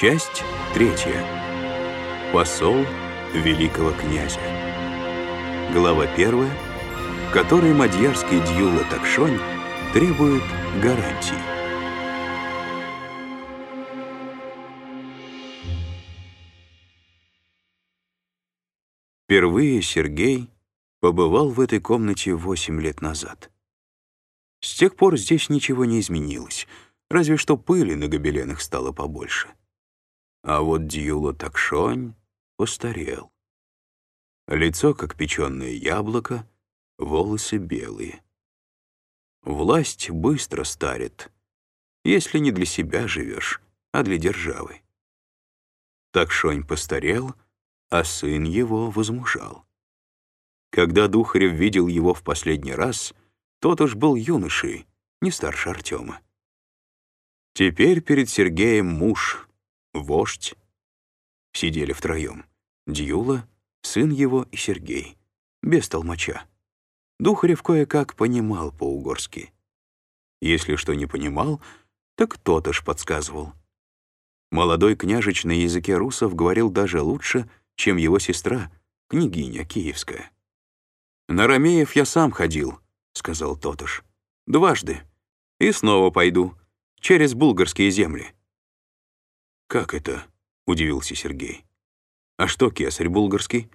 Часть третья. Посол великого князя. Глава первая, в которой мадьярский дьюла Такшонь требует гарантий. Впервые Сергей побывал в этой комнате восемь лет назад. С тех пор здесь ничего не изменилось, разве что пыли на гобеленах стало побольше. А вот Дьюла Такшонь постарел. Лицо, как печеное яблоко, волосы белые. Власть быстро старит, если не для себя живешь, а для державы. Такшонь постарел, а сын его возмужал. Когда Духарев видел его в последний раз, тот уж был юношей, не старше Артема. Теперь перед Сергеем муж, вождь. Сидели втроем. Дьюла, сын его и Сергей. Без толмача. Духарев кое-как понимал по-угорски. Если что не понимал, так тот аж подсказывал. Молодой княжич на языке русов говорил даже лучше, чем его сестра, княгиня киевская. «На Ромеев я сам ходил», — сказал Тотыш. «Дважды. И снова пойду. Через булгарские земли». «Как это?» — удивился Сергей. «А что кесарь булгарский?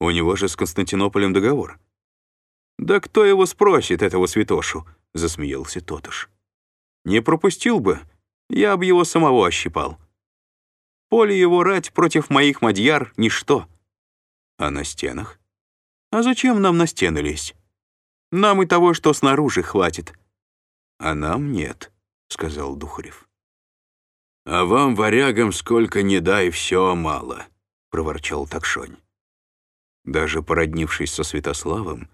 У него же с Константинополем договор». «Да кто его спросит, этого святошу?» — засмеялся Тотыш. «Не пропустил бы, я бы его самого ощипал. Поле его рать против моих мадьяр — ничто. А на стенах? А зачем нам на стены лезть? Нам и того, что снаружи, хватит. А нам нет, — сказал Духарев. А вам, варягам, сколько не дай, все мало, — проворчал Такшонь. Даже породнившись со Святославом,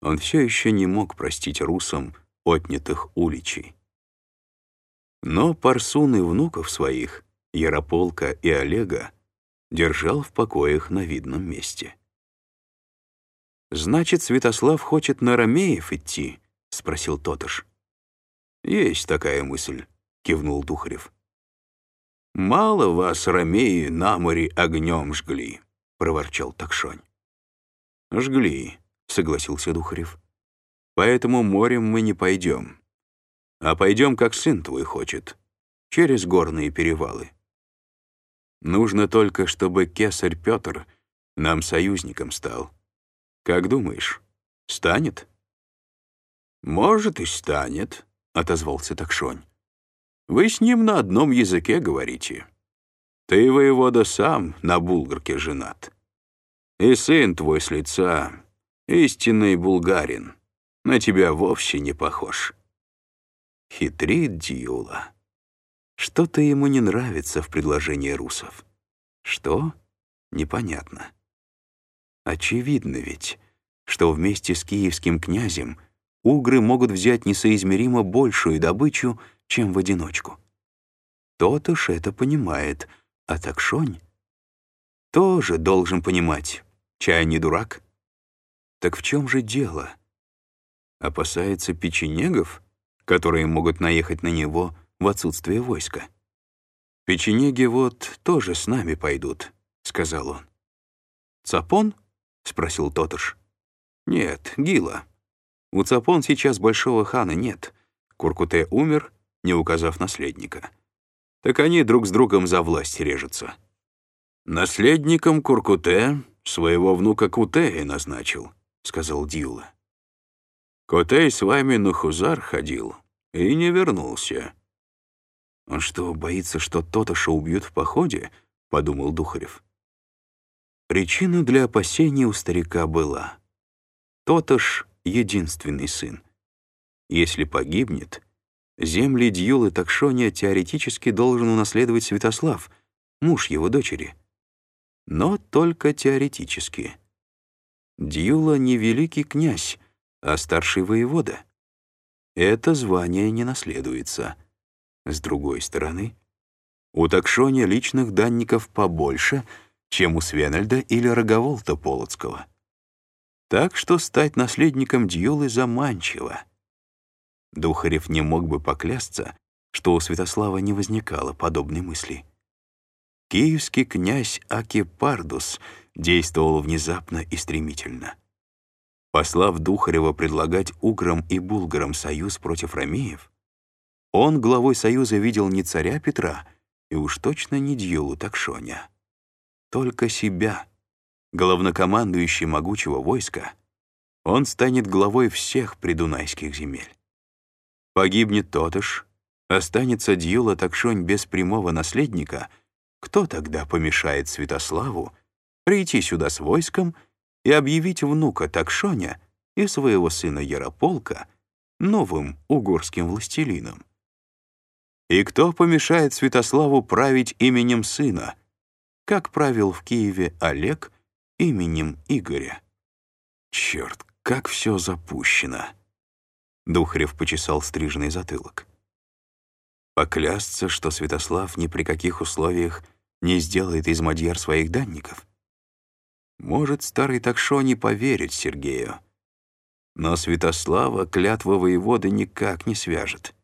он все еще не мог простить русам отнятых уличей. Но Парсун и внуков своих, Ярополка и Олега, держал в покоях на видном месте. «Значит, Святослав хочет на Ромеев идти?» — спросил Тотыш. «Есть такая мысль», — кивнул Духарев. «Мало вас, Ромеи, на море огнем жгли», — проворчал Такшонь. «Жгли», — согласился Духарев. «Поэтому морем мы не пойдем. А пойдем, как сын твой хочет, через горные перевалы. Нужно только, чтобы кесарь Петр нам союзником стал». Как думаешь, станет? Может, и станет, отозвался Такшонь. Вы с ним на одном языке говорите. Ты, воевода, сам на булгарке женат. И сын твой с лица — истинный булгарин. На тебя вовсе не похож. Хитрит Дьюла. Что-то ему не нравится в предложении русов. Что? Непонятно. Очевидно ведь, что вместе с киевским князем угры могут взять несоизмеримо большую добычу, чем в одиночку. Тот уж это понимает, а Такшонь тоже должен понимать, чай не дурак. Так в чем же дело? Опасается печенегов, которые могут наехать на него в отсутствие войска? «Печенеги вот тоже с нами пойдут», — сказал он. «Цапон?» — спросил Тотыш. «Нет, Гила. У Цапон сейчас большого хана нет. Куркуте умер, не указав наследника. Так они друг с другом за власть режутся. Наследником Куркуте своего внука Кутея назначил», — сказал Дьюла. «Кутей с вами на Хузар ходил и не вернулся». «Он что, боится, что Тоташа убьют в походе?» — подумал Духарев. Причина для опасений у старика была. Тоташ — единственный сын. Если погибнет, земли Дьюлы Такшония теоретически должен унаследовать Святослав, муж его дочери. Но только теоретически. Дьюла не великий князь, а старший воевода. Это звание не наследуется. С другой стороны, у Такшония личных данников побольше — чем у Свенельда или Роговолта Полоцкого. Так что стать наследником Дьюлы заманчиво. Духарев не мог бы поклясться, что у Святослава не возникало подобной мысли. Киевский князь Акипардус действовал внезапно и стремительно. Послав Духарева предлагать уграм и булгарам союз против ромеев, он главой союза видел не царя Петра и уж точно не Дьюлу Такшоня. Только себя, главнокомандующий могучего войска, он станет главой всех придунайских земель. Погибнет Тотыш, останется Дьюла Такшонь без прямого наследника, кто тогда помешает Святославу прийти сюда с войском и объявить внука Такшоня и своего сына Ярополка новым угорским властелином? И кто помешает Святославу править именем сына, как правил в Киеве Олег именем Игоря? Черт, как все запущено. Духарев почесал стриженный затылок. Поклясться, что Святослав ни при каких условиях не сделает из Мадьяр своих данников? Может, старый Такшо не поверит Сергею. Но Святослава клятва воеводы никак не свяжет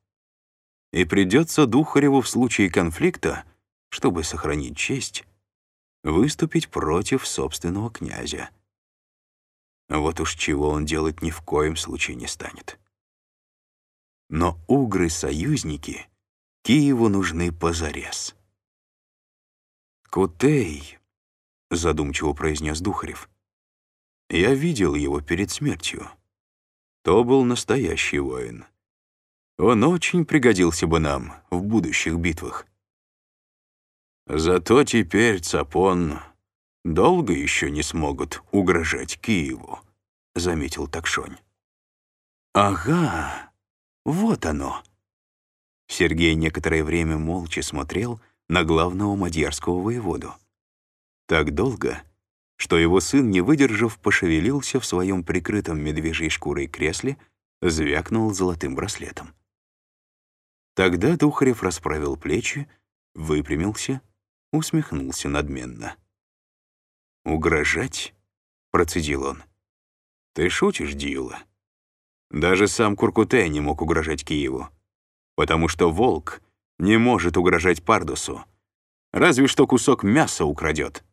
и придется Духареву в случае конфликта, чтобы сохранить честь, выступить против собственного князя. Вот уж чего он делать ни в коем случае не станет. Но угры-союзники Киеву нужны позарез. «Кутей», — задумчиво произнес Духарев, — «я видел его перед смертью. То был настоящий воин. Он очень пригодился бы нам в будущих битвах. Зато теперь Цапон долго еще не смогут угрожать Киеву, — заметил Такшонь. «Ага, вот оно». Сергей некоторое время молча смотрел на главного мадьярского воеводу. Так долго, что его сын, не выдержав, пошевелился в своем прикрытом медвежьей шкурой кресле, звякнул золотым браслетом. Тогда Духарев расправил плечи, выпрямился, усмехнулся надменно. «Угрожать?» — процедил он. «Ты шутишь, Дьюла? Даже сам Куркуте не мог угрожать Киеву, потому что волк не может угрожать Пардусу, разве что кусок мяса украдет».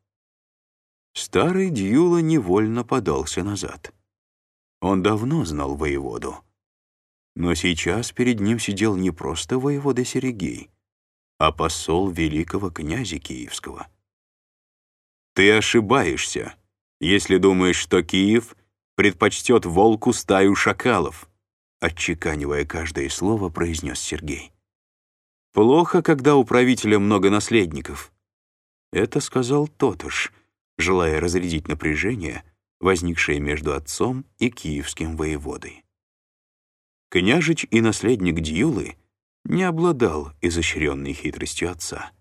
Старый Дьюла невольно подался назад. Он давно знал воеводу. Но сейчас перед ним сидел не просто воевода Серегей, а посол великого князя Киевского. «Ты ошибаешься, если думаешь, что Киев предпочтет волку стаю шакалов», отчеканивая каждое слово, произнес Сергей. «Плохо, когда у правителя много наследников». Это сказал Тотыш, желая разрядить напряжение, возникшее между отцом и киевским воеводой. Княжич и наследник Дьюлы не обладал изощренной хитростью отца.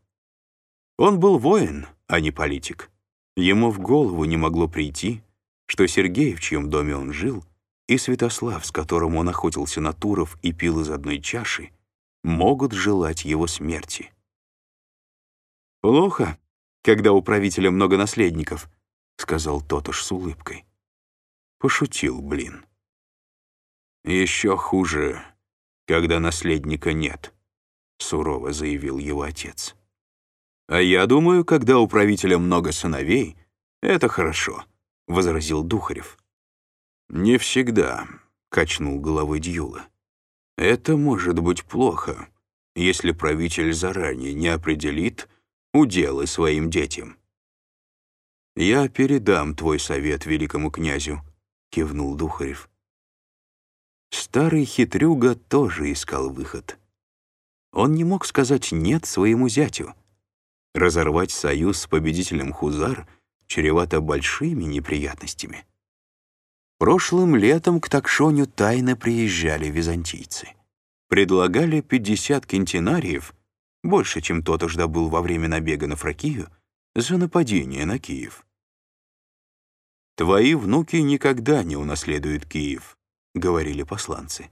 Он был воин, а не политик. Ему в голову не могло прийти, что Сергей, в чьем доме он жил, и Святослав, с которым он охотился на Туров и пил из одной чаши, могут желать его смерти. «Плохо, когда у правителя много наследников», — сказал Тотош с улыбкой. Пошутил, блин. «Еще хуже, когда наследника нет», — сурово заявил его отец. «А я думаю, когда у правителя много сыновей, это хорошо», — возразил Духарев. «Не всегда», — качнул головой Дьюла. «Это может быть плохо, если правитель заранее не определит уделы своим детям». «Я передам твой совет великому князю», — кивнул Духарев. Старый хитрюга тоже искал выход. Он не мог сказать «нет» своему зятю. Разорвать союз с победителем Хузар чревато большими неприятностями. Прошлым летом к Такшоню тайно приезжали византийцы. Предлагали 50 кентинариев, больше, чем тот уж добыл во время набега на Фракию, за нападение на Киев. «Твои внуки никогда не унаследуют Киев», — говорили посланцы.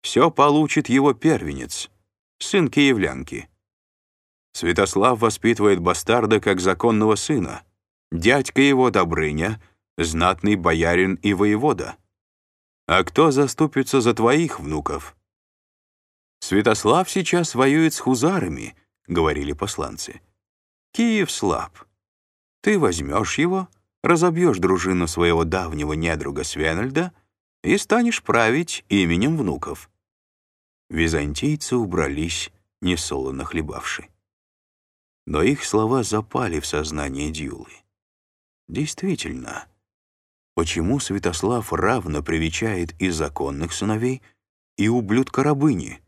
«Все получит его первенец, сын киевлянки. Святослав воспитывает бастарда как законного сына. Дядька его Добрыня — знатный боярин и воевода. А кто заступится за твоих внуков?» «Святослав сейчас воюет с хузарами», — говорили посланцы. Киев слаб. Ты возьмешь его, разобьешь дружину своего давнего недруга Свенельда и станешь править именем внуков». Византийцы убрались, несолоно хлебавши. Но их слова запали в сознание Дьюлы. Действительно, почему Святослав равно привечает и законных сыновей, и ублюдка-рабыни?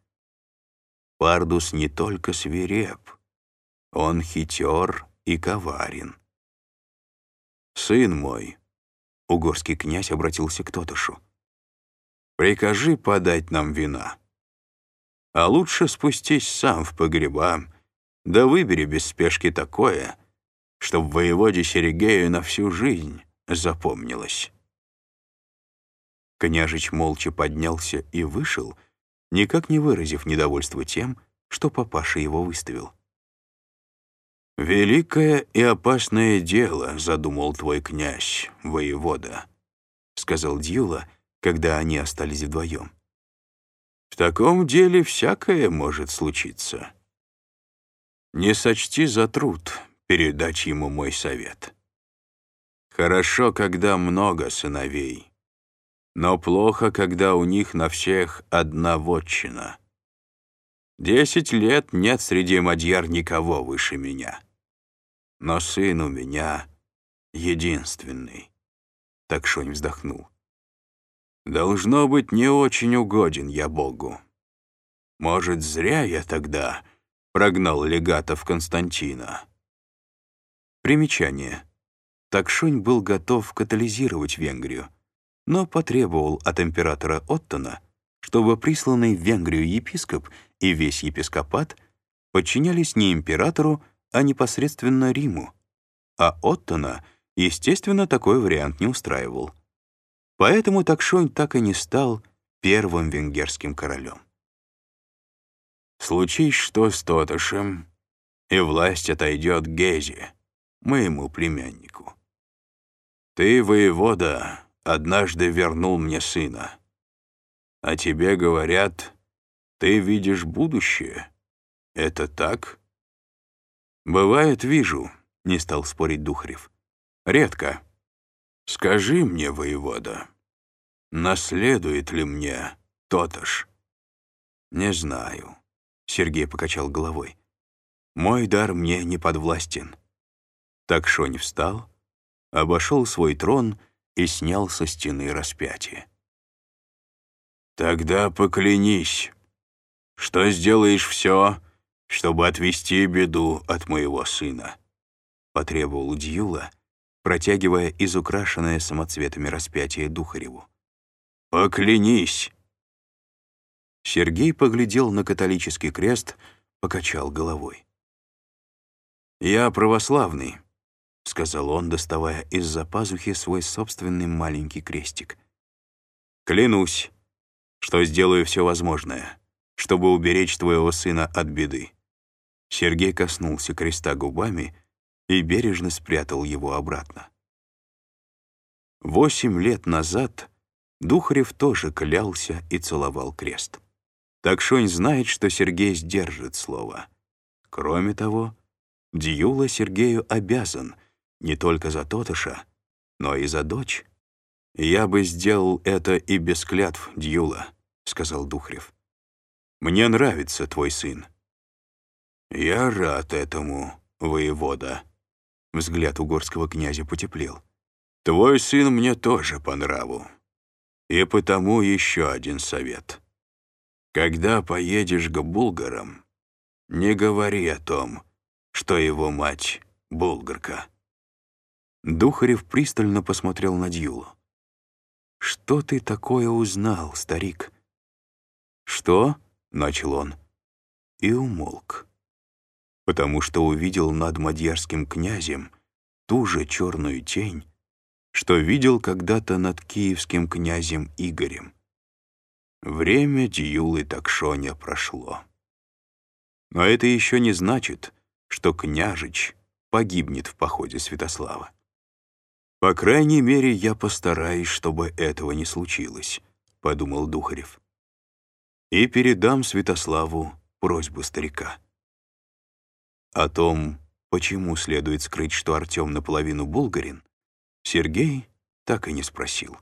Пардус не только свиреп, он хитер и коварен. «Сын мой», — угорский князь обратился к Тотошу, «прикажи подать нам вина. А лучше спустись сам в погреба, да выбери без спешки такое, чтоб воеводе Серегею на всю жизнь запомнилось». Княжич молча поднялся и вышел, — никак не выразив недовольства тем, что папаша его выставил. «Великое и опасное дело», — задумал твой князь, воевода, — сказал Дьюла, когда они остались вдвоем. «В таком деле всякое может случиться. Не сочти за труд передать ему мой совет. Хорошо, когда много сыновей, но плохо, когда у них на всех одна вотчина. Десять лет нет среди мадьяр никого выше меня. Но сын у меня единственный. Так Шонь вздохнул. Должно быть, не очень угоден я Богу. Может, зря я тогда прогнал легатов Константина. Примечание. Такшунь был готов катализировать Венгрию, но потребовал от императора Оттона, чтобы присланный в Венгрию епископ и весь епископат подчинялись не императору, а непосредственно Риму, а Оттона, естественно, такой вариант не устраивал. Поэтому Такшонь так и не стал первым венгерским королем. «Случись что с Тотошем, и власть отойдет Гезе, моему племяннику. Ты, воевода, однажды вернул мне сына. А тебе говорят, ты видишь будущее. Это так? Бывает, вижу, — не стал спорить Духарев. Редко. Скажи мне, воевода, наследует ли мне Тоташ? Не знаю, — Сергей покачал головой. Мой дар мне не подвластен. Так Шонь встал, обошел свой трон — и снял со стены распятие. «Тогда поклянись, что сделаешь все, чтобы отвести беду от моего сына», — потребовал Дьюла, протягивая изукрашенное самоцветами распятие Духареву. «Поклянись!» Сергей поглядел на католический крест, покачал головой. «Я православный», — сказал он, доставая из-за пазухи свой собственный маленький крестик. «Клянусь, что сделаю все возможное, чтобы уберечь твоего сына от беды». Сергей коснулся креста губами и бережно спрятал его обратно. Восемь лет назад Духарев тоже клялся и целовал крест. Так Шонь знает, что Сергей сдержит слово. Кроме того, Дьюла Сергею обязан — не только за Тотыша, но и за дочь. «Я бы сделал это и без клятв, Дьюла», — сказал Духрев. «Мне нравится твой сын». «Я рад этому, воевода», — взгляд угорского князя потеплел. «Твой сын мне тоже по нраву. И потому еще один совет. Когда поедешь к булгарам, не говори о том, что его мать — булгарка». Духарев пристально посмотрел на Дьюлу. «Что ты такое узнал, старик?» «Что?» — начал он. И умолк. Потому что увидел над мадьярским князем ту же черную тень, что видел когда-то над киевским князем Игорем. Время Дьюлы Такшоня прошло. Но это еще не значит, что княжич погибнет в походе Святослава. «По крайней мере, я постараюсь, чтобы этого не случилось», — подумал Духарев. «И передам Святославу просьбу старика». О том, почему следует скрыть, что Артем наполовину булгарин, Сергей так и не спросил.